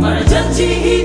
Pada janji